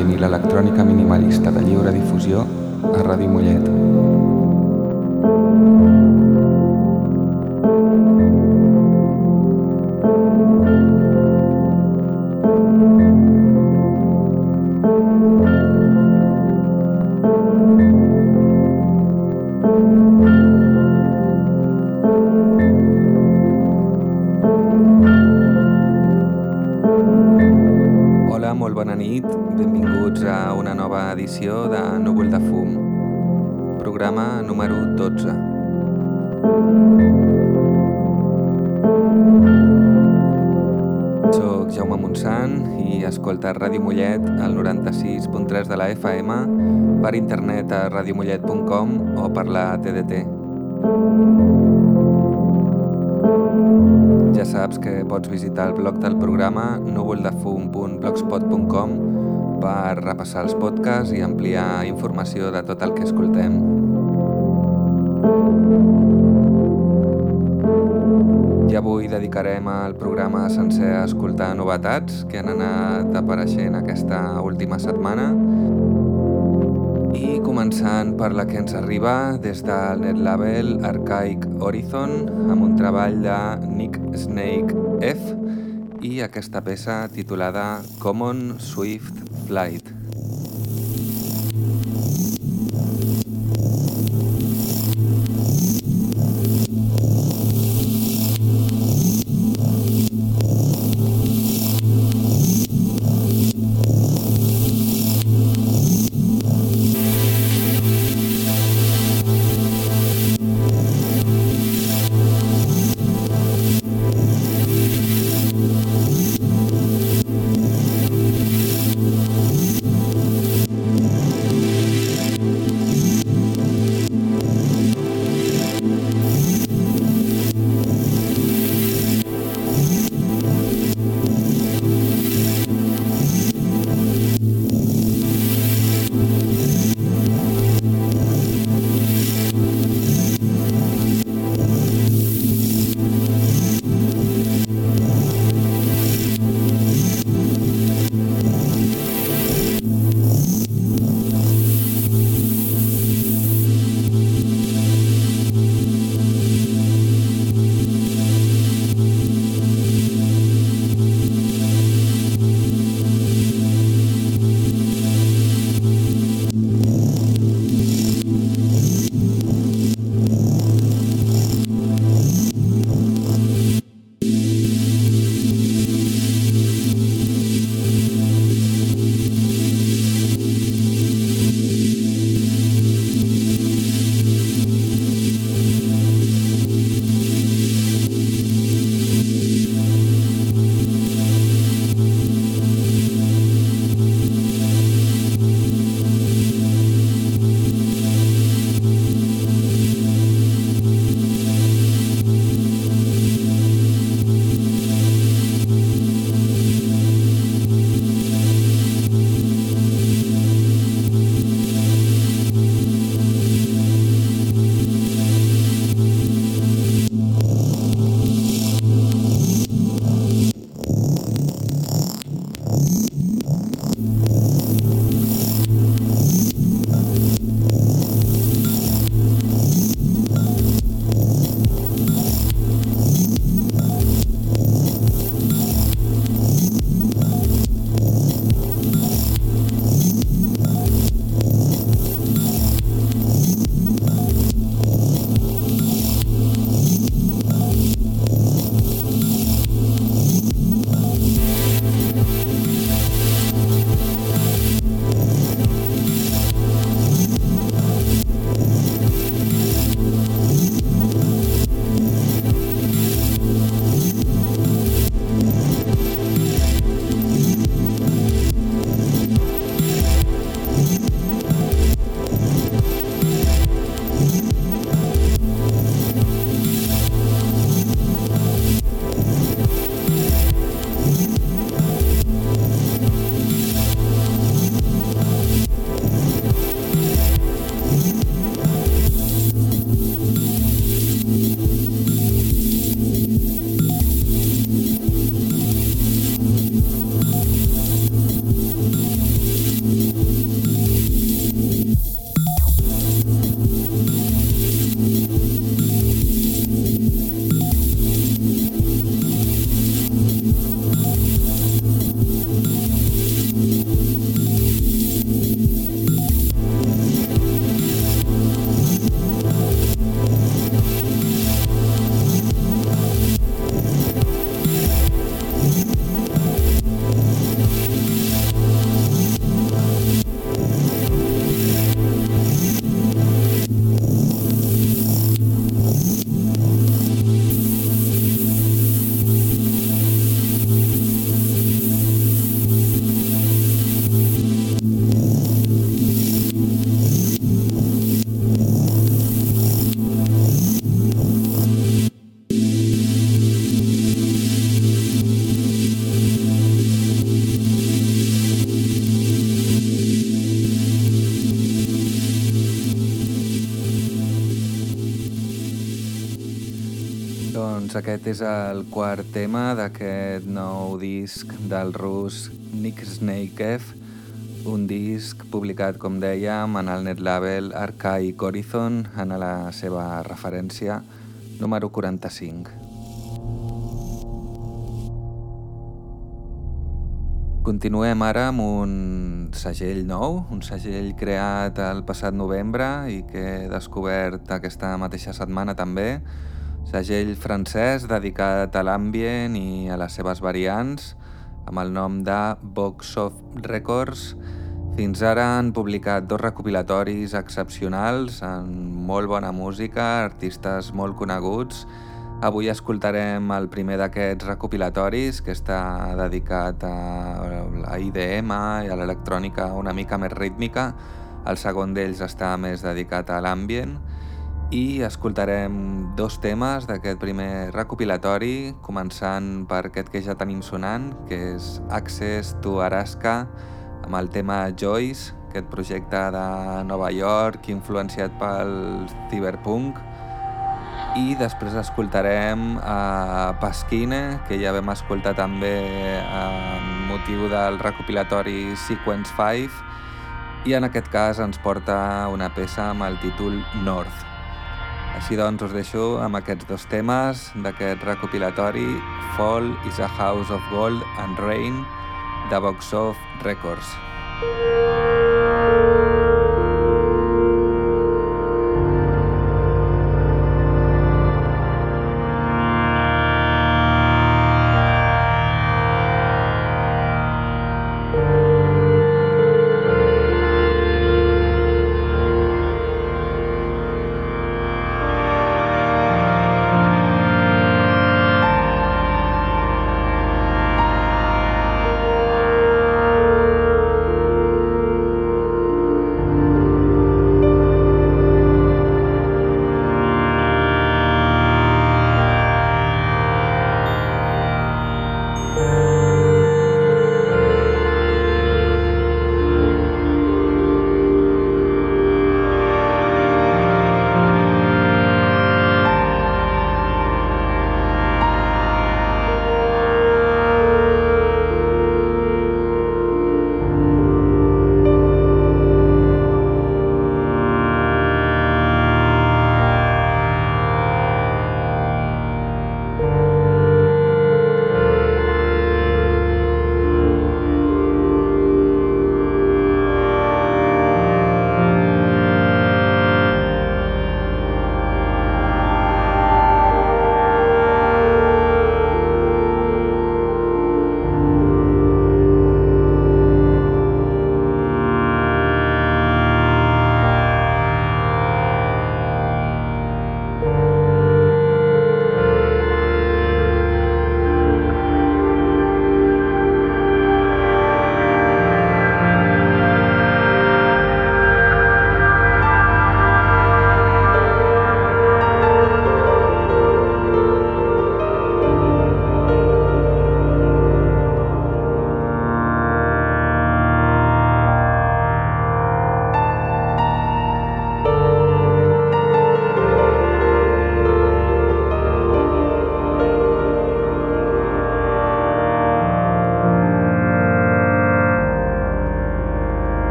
música ambient i visitar el blog del programa núvoldefum.blogspot.com per repassar els podcasts i ampliar informació de tot el que escoltem. I avui dedicarem el programa sencer a escoltar novetats que han anat apareixent aquesta última setmana començant per la que ens arriba des del netlabel Archaic Horizon amb un treball de Nick Snake F i aquesta peça titulada Common Swift Flight. Doncs aquest és el quart tema d'aquest nou disc del rus Nick Snakev, un disc publicat, com dèiem, en el net label Archaic Horizon, en la seva referència número 45. Continuem ara amb un segell nou, un segell creat el passat novembre i que he descobert aquesta mateixa setmana també, segell francès dedicat a l'ambient i a les seves variants, amb el nom de Box of Records. Fins ara han publicat dos recopilatoris excepcionals amb molt bona música, artistes molt coneguts. Avui escoltarem el primer d'aquests recopilatoris, que està dedicat a la IDM i a l'electrònica una mica més rítmica. El segon d'ells està més dedicat a l'ambient i escoltarem dos temes d'aquest primer recopilatori, començant per aquest que ja tenim sonant, que és Access to Araska, amb el tema Joyce, aquest projecte de Nova York influenciat pel cyberpunk, i després escoltarem a Pasquine, que ja vam escoltar també amb motiu del recopilatori Sequence 5, i en aquest cas ens porta una peça amb el títol North. Així doncs us deixo amb aquests dos temes d'aquest recopilatori Fall is a House of Gold and Rain de Boxoff Records.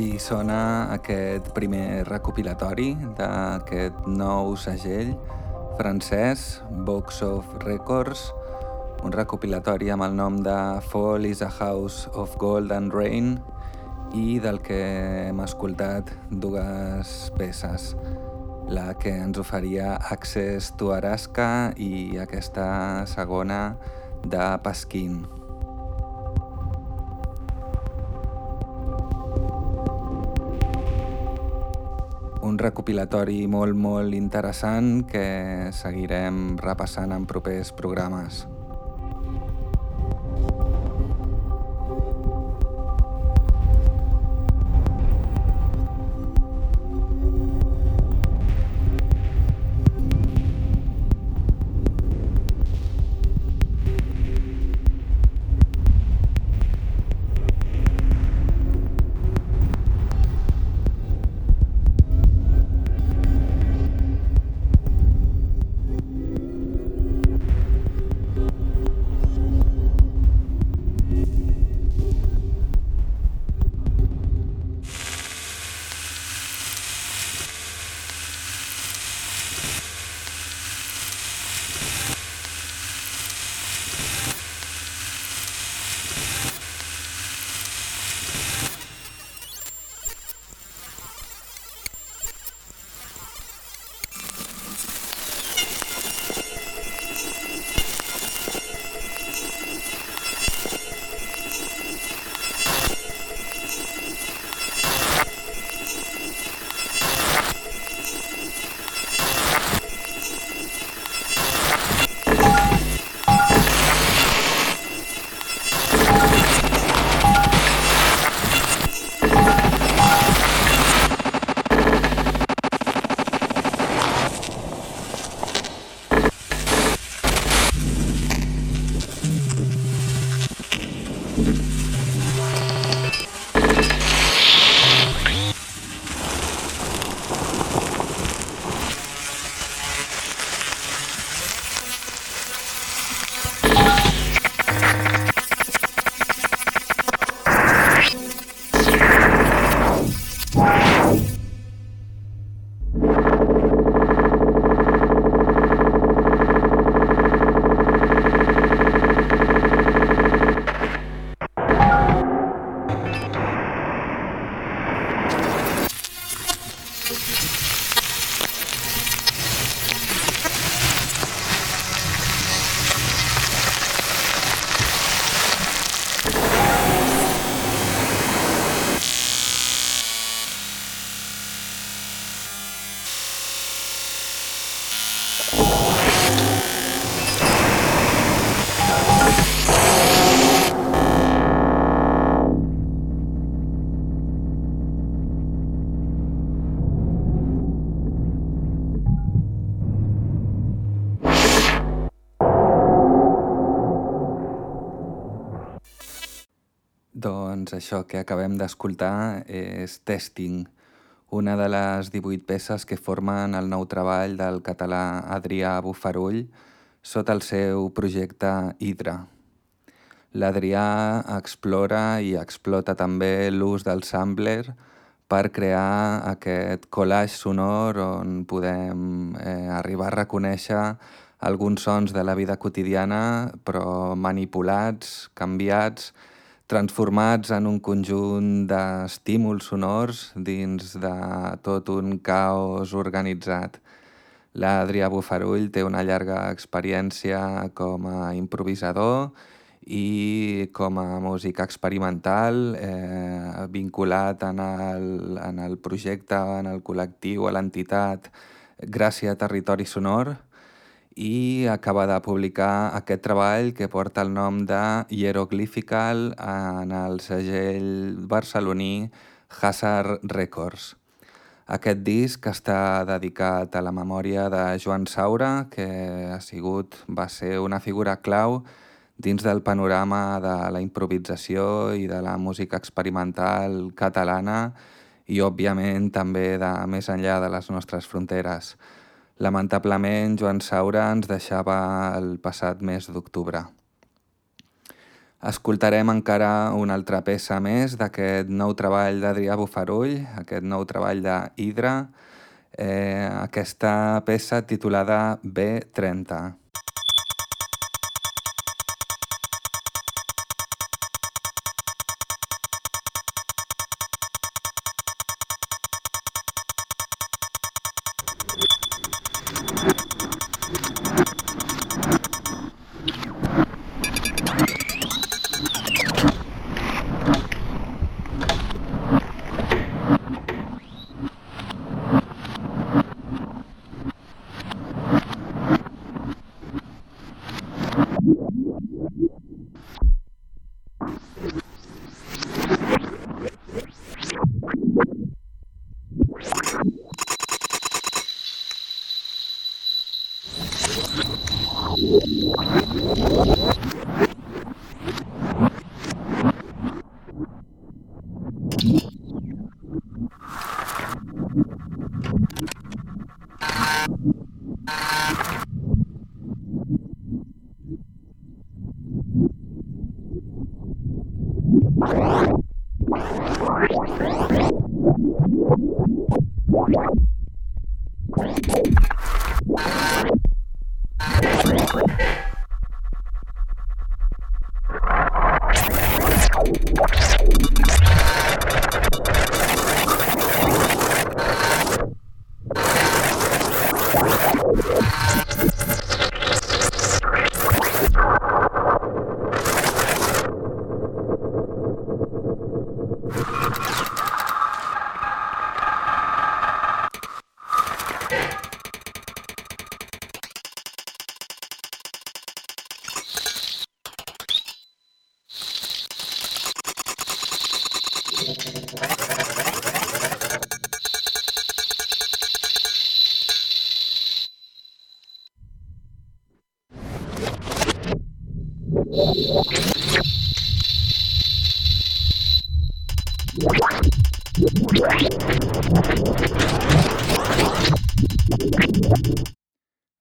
Així sona aquest primer recopilatori d'aquest nou segell francès, Box of Records, un recopilatori amb el nom de Fall is a House of Gold and Rain i del que hem escoltat dues peces, la que ens oferia Access to Araska i aquesta segona de Pasquin. Un recopilatori molt, molt interessant que seguirem repassant en propers programes. Doncs això que acabem d'escoltar és Testing, una de les 18 peces que formen el nou treball del català Adrià Bufarull sota el seu projecte Hydra. L'Adrià explora i explota també l'ús del sampler per crear aquest collage sonor on podem eh, arribar a reconèixer alguns sons de la vida quotidiana però manipulats, canviats transformats en un conjunt d'estímuls sonors dins de tot un caos organitzat. L'Adrià Bufarull té una llarga experiència com a improvisador i com a músic experimental eh, vinculat en el, en el projecte, en el col·lectiu, a l'entitat Gràcia Territori Sonor, i acaba de publicar aquest treball que porta el nom de Hieroglyphical en el segell barceloní Hazard Records. Aquest disc està dedicat a la memòria de Joan Saura, que ha sigut, va ser una figura clau dins del panorama de la improvisació i de la música experimental catalana i, òbviament, també de més enllà de les nostres fronteres. Lamentablement, Joan Saura ens deixava el passat mes d'octubre. Escoltarem encara una altra peça més d'aquest nou treball d'Adrià Bufarull, aquest nou treball d'Hidra, eh, aquesta peça titulada B30.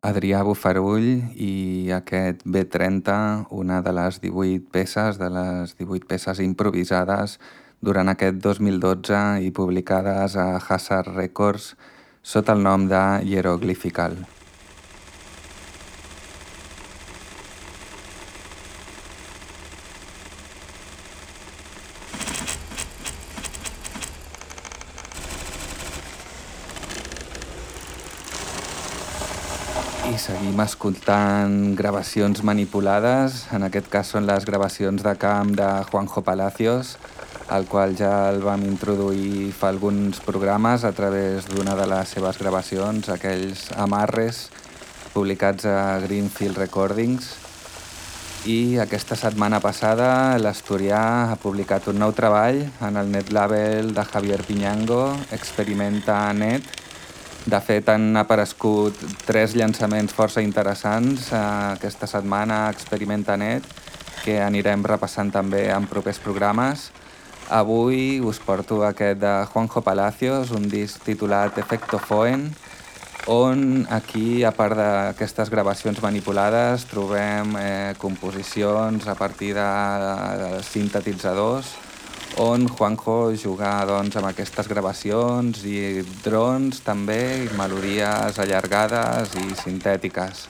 Adrià Bufarull i aquest B30, una de les 18 peces, de les 18 peces improvisades durant aquest 2012 i publicades a Hazard Records sota el nom de Hieroglyphical. I seguim escoltant gravacions manipulades, en aquest cas són les gravacions de camp de Juanjo Palacios, el qual ja el vam introduir fa alguns programes a través d'una de les seves gravacions, aquells amarres publicats a Greenfield Recordings. I aquesta setmana passada l'Asturià ha publicat un nou treball en el net label de Javier Piñango, Experimenta Net, de fet, han aparegut tres llançaments força interessants eh, aquesta setmana a Experimentanet que anirem repassant també en propers programes. Avui us porto aquest de Juanjo Palacios, un disc titulat Efecto Foen, on aquí, a part d'aquestes gravacions manipulades, trobem eh, composicions a partir de, de sintetitzadors, on Juanjo juga doncs, amb aquestes gravacions i drons també, i melodies allargades i sintètiques.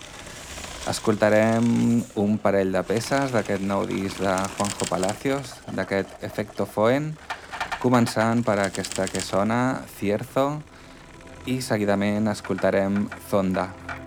Escoltarem un parell de peces d'aquest nou disc de Juanjo Palacios, d'aquest Efecto Foen, començant per aquesta que sona, Cierzo, i seguidament escoltarem Zonda. aquest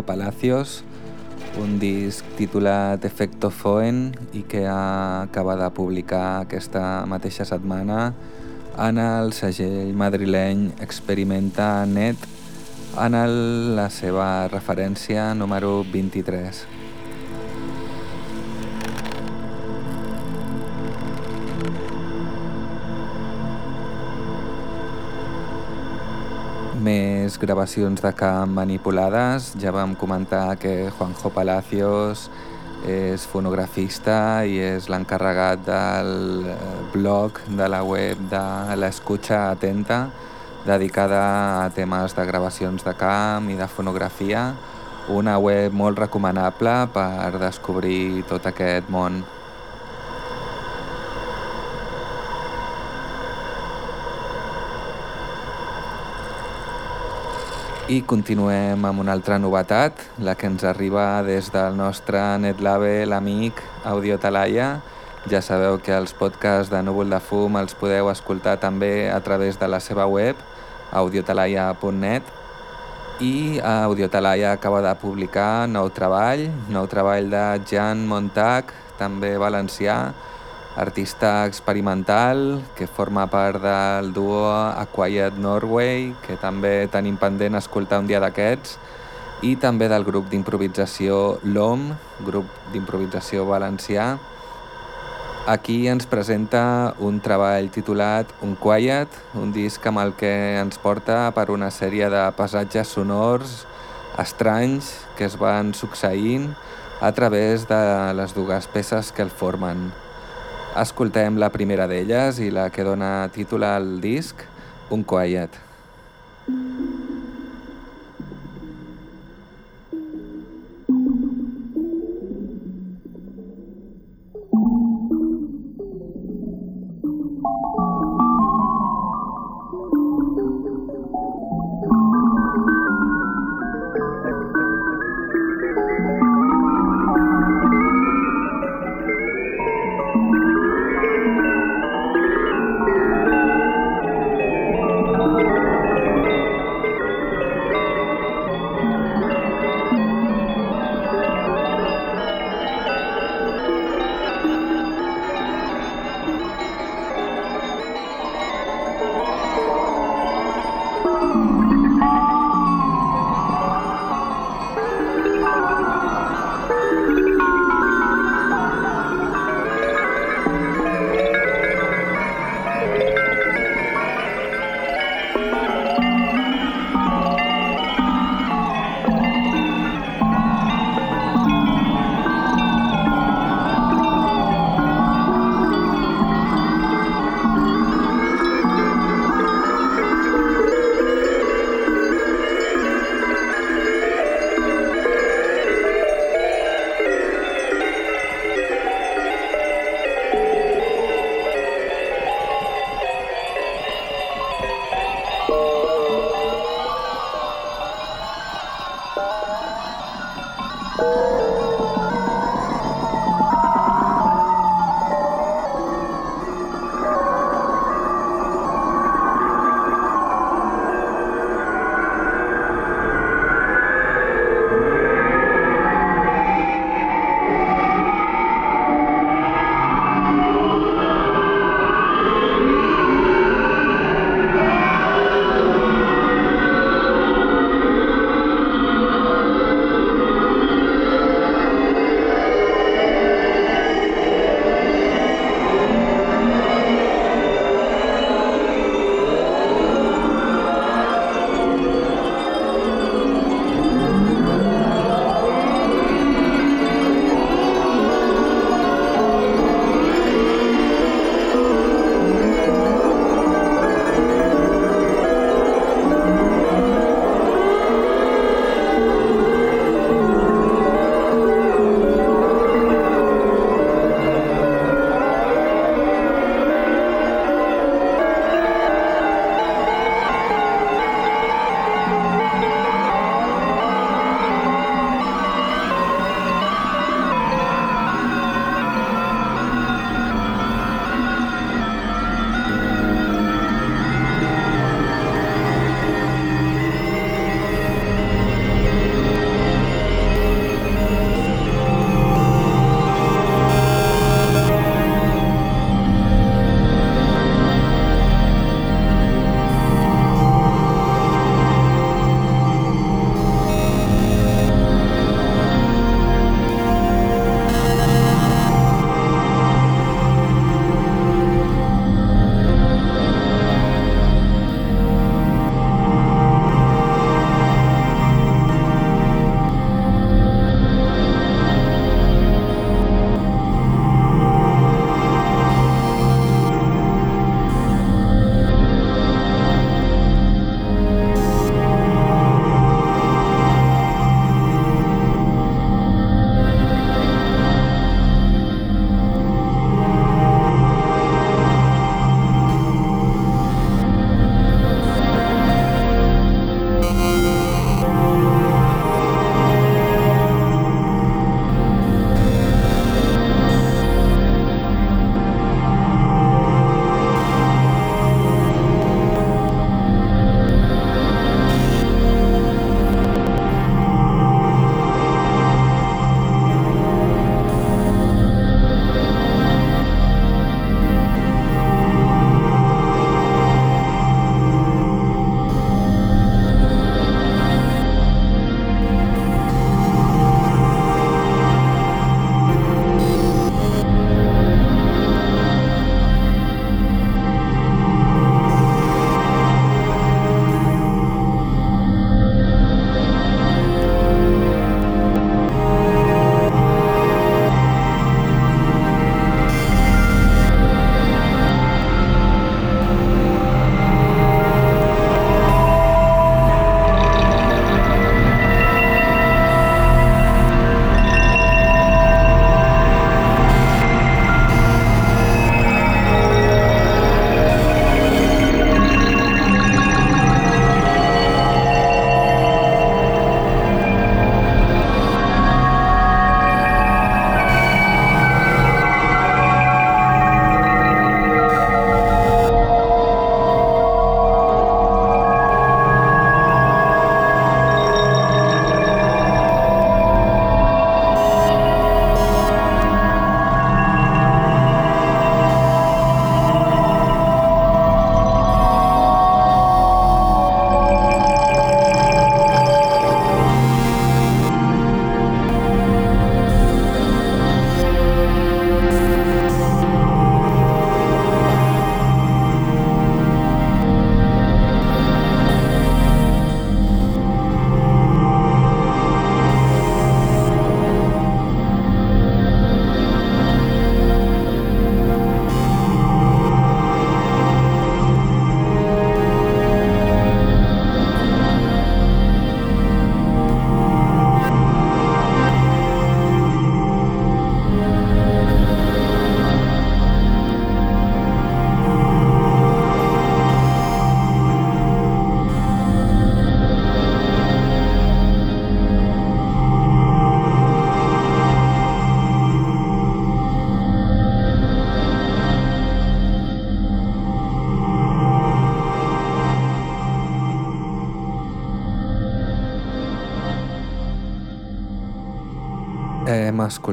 Juanjo Palacios, un disc titulat Efecto Foen i que acaba de publicar aquesta mateixa setmana en el segell madrileny Experimenta Net en el, la seva referència número 23. Gravacions de camp manipulades. Ja vam comentar que Juanjo Palacios és fonografista i és l'encarregat del eh, blog de la web de l'Escucha Atenta, dedicada a temes de gravacions de camp i de fonografia, una web molt recomanable per descobrir tot aquest món. I continuem amb una altra novetat, la que ens arriba des del nostre netlabel amic Audio Talaia. Ja sabeu que els podcasts de Núvol de Fum els podeu escoltar també a través de la seva web, audiotalaia.net. I Audio Talaia acaba de publicar nou treball, nou treball de Jan Montag, també valencià, artista experimental que forma part del duo A Quiet Norway, que també tenim pendent escoltar un dia d'aquests, i també del grup d'improvisació LOM, grup d'improvisació valencià. Aquí ens presenta un treball titulat Un Quiet, un disc amb el que ens porta per una sèrie de passatges sonors estranys que es van succeint a través de les dues peces que el formen. Escoltem la primera d'elles i la que dona títol al disc, Un Quiet. Hem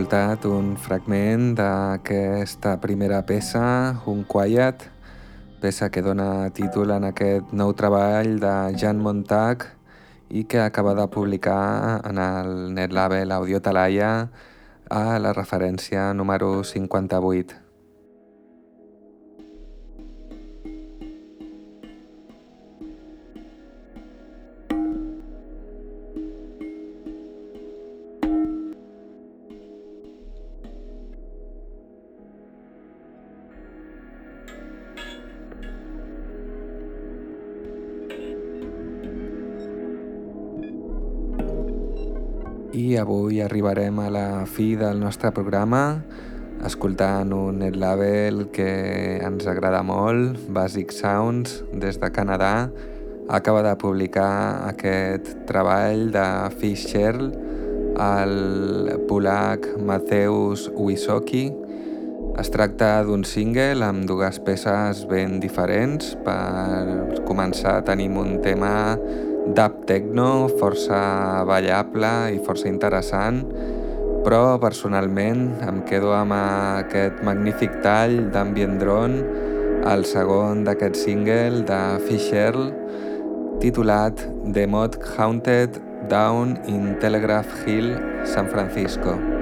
escoltat un fragment d'aquesta primera peça, Un Quiet, peça que dona títol en aquest nou treball de Jan Montag i que acaba de publicar en el netlabel Audio Talaia a la referència número 58. Avui arribarem a la fi del nostre programa escoltant un label que ens agrada molt, Basic Sounds, des de Canadà. Acaba de publicar aquest treball de Fish Shell, el polac Mateusz Wisoki. Es tracta d'un single amb dues peces ben diferents. Per començar tenim un tema dub techno força ballable i força interessant, però personalment em quedo amb aquest magnífic tall d'Ambient Drone, el segon d'aquest single de Fisher, titulat The Mod Haunted Down in Telegraph Hill, San Francisco.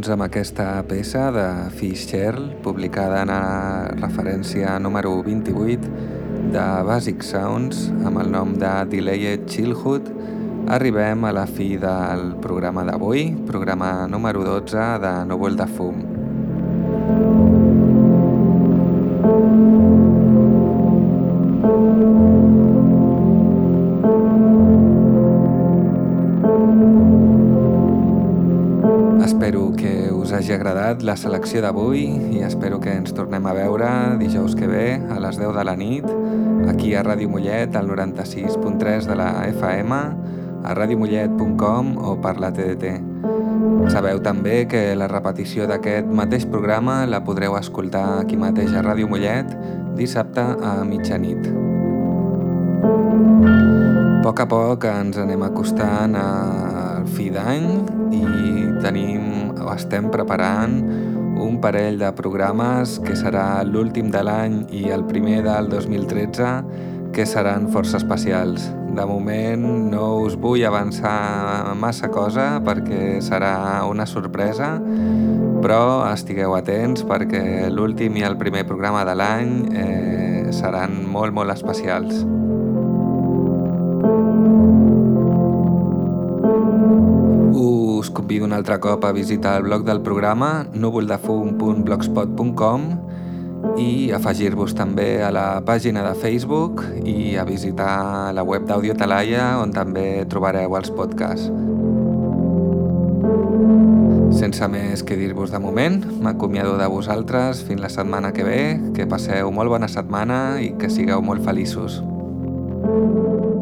Doncs amb aquesta peça de Fish Shell, publicada en la referència número 28 de Basic Sounds amb el nom de Delayed Chillhood, arribem a la fi del programa d'avui, programa número 12 de Núvol de Fum. Us hagi agradat la selecció d'avui i espero que ens tornem a veure dijous que ve a les 10 de la nit aquí a Ràdio Mollet al 96.3 de la FM a radiomollet.com o per la TDT. Sabeu també que la repetició d'aquest mateix programa la podreu escoltar aquí mateix a Ràdio Mollet dissabte a mitjanit. A poc a poc ens anem acostant al fi d'any i tenim estem preparant un parell de programes que serà l'últim de l'any i el primer del 2013 que seran força especials. De moment no us vull avançar massa cosa perquè serà una sorpresa, però estigueu atents perquè l'últim i el primer programa de l'any eh, seran molt, molt especials. Us convido un altre cop a visitar el blog del programa núvoldefum.blogspot.com i afegir-vos també a la pàgina de Facebook i a visitar la web d'Audio Talaia on també trobareu els podcasts. Sense més que dir-vos de moment, m'acomiado de vosaltres fins la setmana que ve, que passeu molt bona setmana i que sigueu molt feliços. Thank you.